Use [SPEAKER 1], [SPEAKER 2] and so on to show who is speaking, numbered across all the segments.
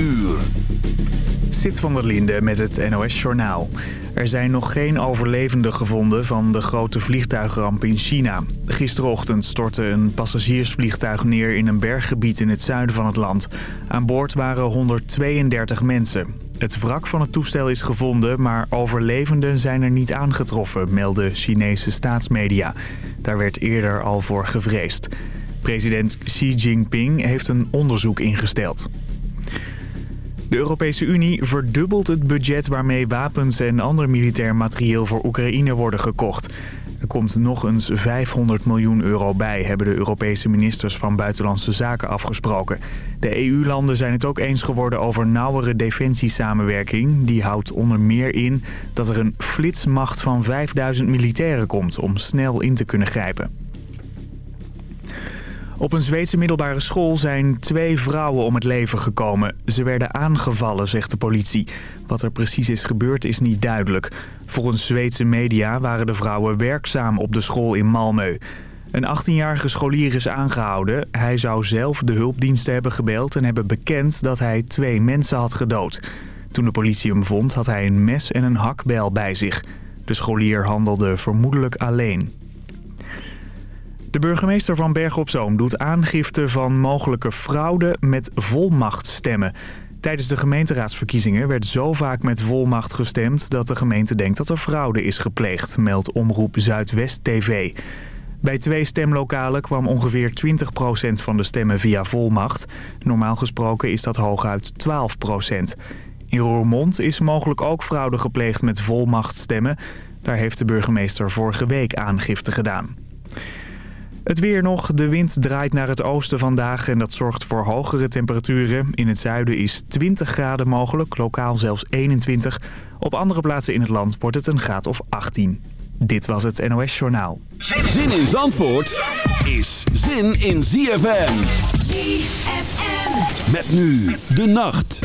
[SPEAKER 1] uur.
[SPEAKER 2] Van der Linde met het NOS-journaal. Er zijn nog geen overlevenden gevonden van de grote vliegtuigramp in China. Gisterochtend stortte een passagiersvliegtuig neer in een berggebied in het zuiden van het land. Aan boord waren 132 mensen. Het wrak van het toestel is gevonden, maar overlevenden zijn er niet aangetroffen, melden Chinese staatsmedia. Daar werd eerder al voor gevreesd. President Xi Jinping heeft een onderzoek ingesteld. De Europese Unie verdubbelt het budget waarmee wapens en ander militair materieel voor Oekraïne worden gekocht. Er komt nog eens 500 miljoen euro bij, hebben de Europese ministers van Buitenlandse Zaken afgesproken. De EU-landen zijn het ook eens geworden over nauwere defensiesamenwerking. Die houdt onder meer in dat er een flitsmacht van 5000 militairen komt om snel in te kunnen grijpen. Op een Zweedse middelbare school zijn twee vrouwen om het leven gekomen. Ze werden aangevallen, zegt de politie. Wat er precies is gebeurd is niet duidelijk. Volgens Zweedse media waren de vrouwen werkzaam op de school in Malmö. Een 18-jarige scholier is aangehouden. Hij zou zelf de hulpdiensten hebben gebeld en hebben bekend dat hij twee mensen had gedood. Toen de politie hem vond had hij een mes en een hakbel bij zich. De scholier handelde vermoedelijk alleen. De burgemeester van Berg op Zoom doet aangifte van mogelijke fraude met volmachtstemmen. Tijdens de gemeenteraadsverkiezingen werd zo vaak met volmacht gestemd... dat de gemeente denkt dat er fraude is gepleegd, meldt Omroep Zuidwest TV. Bij twee stemlokalen kwam ongeveer 20% van de stemmen via volmacht. Normaal gesproken is dat hooguit 12%. In Roermond is mogelijk ook fraude gepleegd met volmachtstemmen. Daar heeft de burgemeester vorige week aangifte gedaan. Het weer nog. De wind draait naar het oosten vandaag en dat zorgt voor hogere temperaturen. In het zuiden is 20 graden mogelijk, lokaal zelfs 21. Op andere plaatsen in het land wordt het een graad of 18. Dit was het NOS Journaal.
[SPEAKER 1] Zin in Zandvoort is zin in ZFM.
[SPEAKER 3] ZFM.
[SPEAKER 1] Met nu de nacht.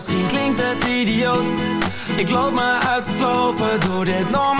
[SPEAKER 4] misschien klinkt het idioot. Ik loop me uit te slopen, door dit normaal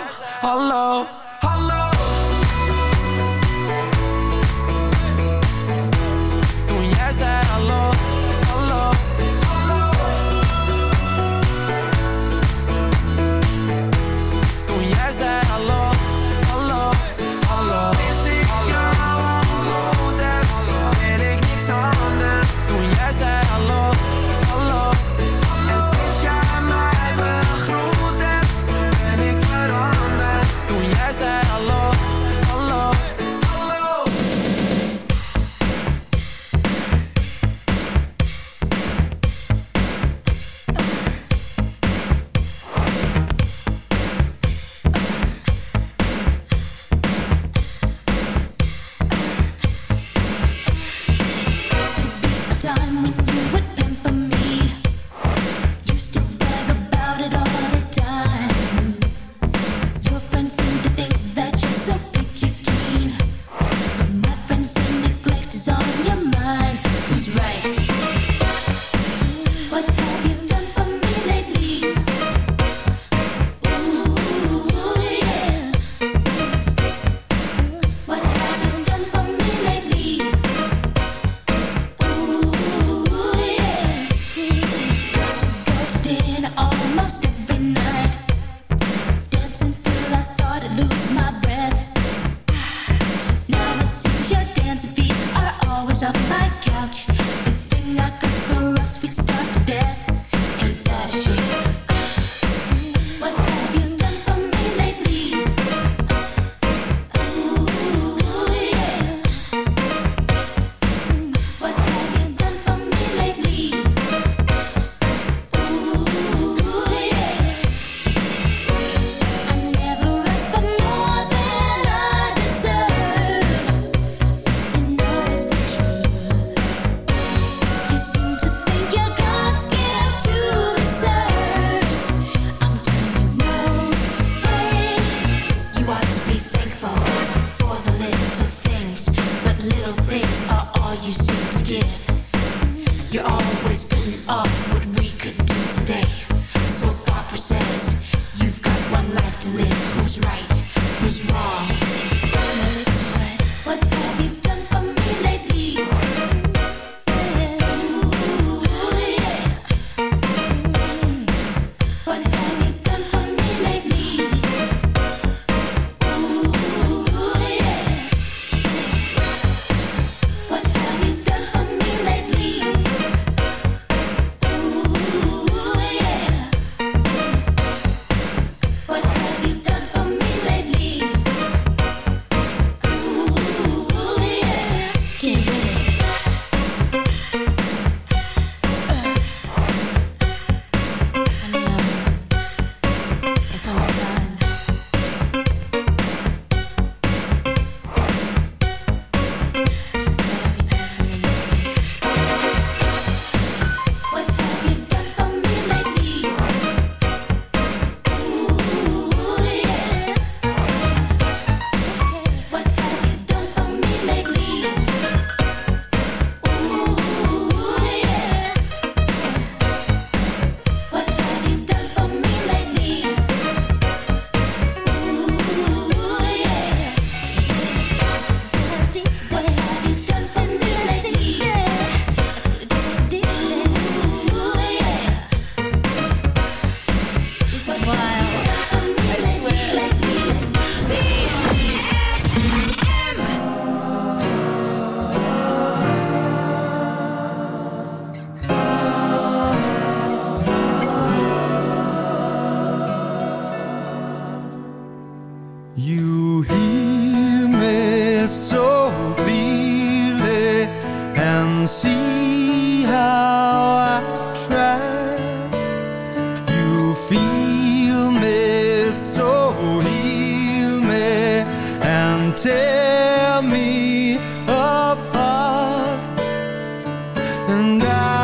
[SPEAKER 5] And I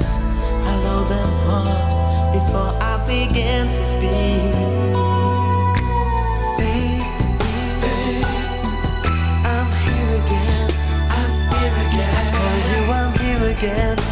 [SPEAKER 5] I
[SPEAKER 6] Hello, them paused before I begin to speak. I'm here again. I'm here again. I tell you I'm here again.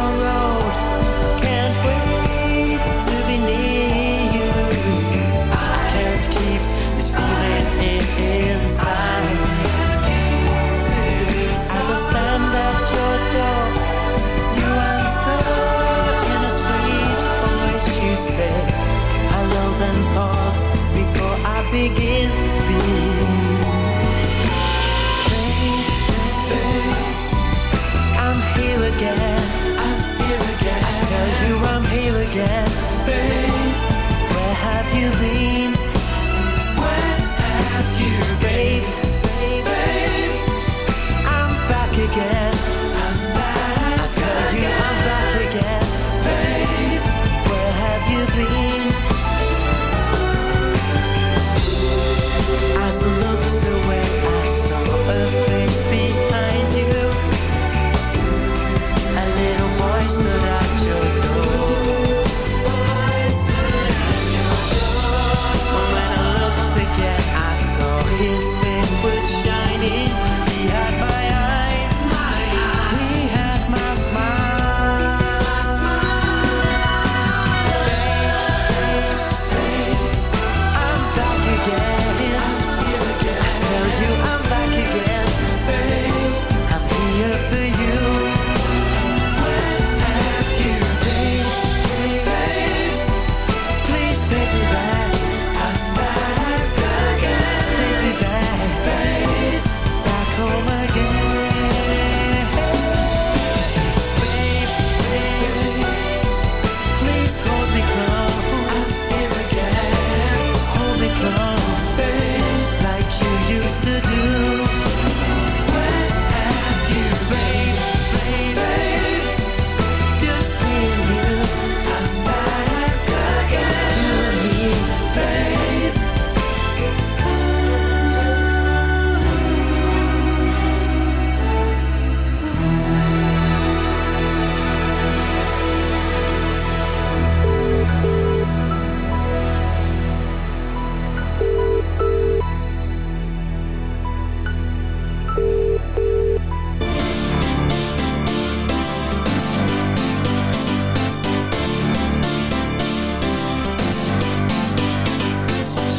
[SPEAKER 6] say hello, then pause before I begin to speak. Baby, I'm here again. I'm here again. I tell you I'm here again. Babe, where have you been? Have you? Babe, babe, I'm back again.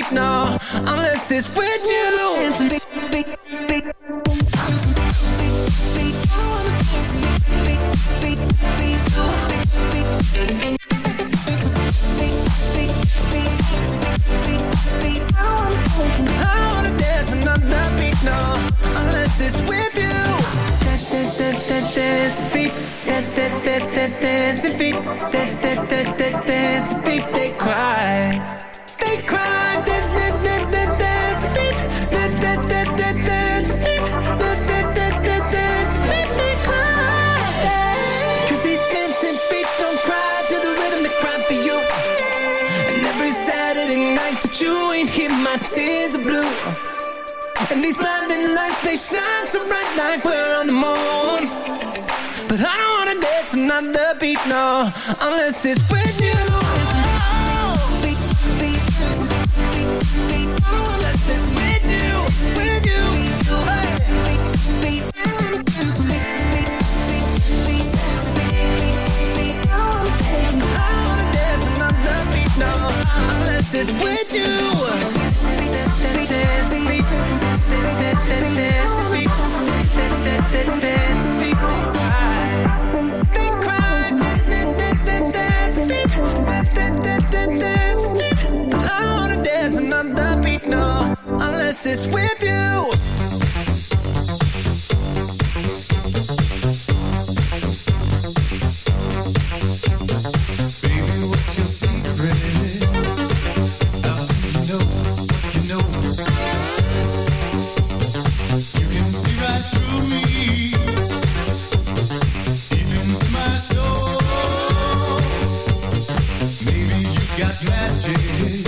[SPEAKER 7] beat, no, unless it's with you.
[SPEAKER 8] Got magic,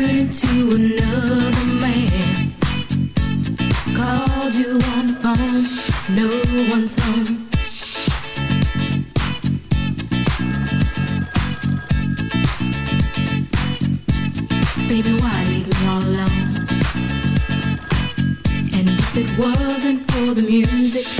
[SPEAKER 9] turning to another man. Called you on the phone, no one's home. Baby, why leave me all alone? And if it wasn't for the music,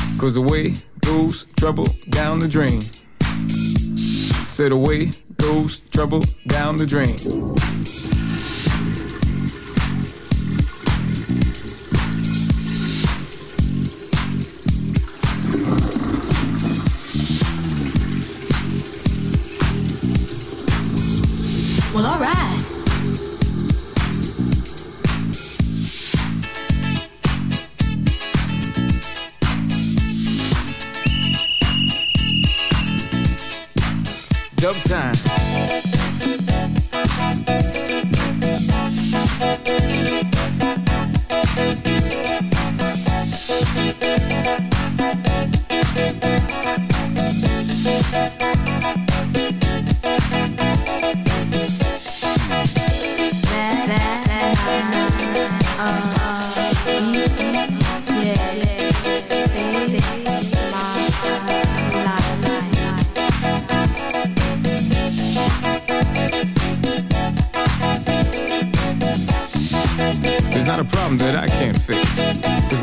[SPEAKER 10] cause away goes trouble down the drain. Said away goes trouble down the drain.
[SPEAKER 9] Well, alright.
[SPEAKER 10] sometime.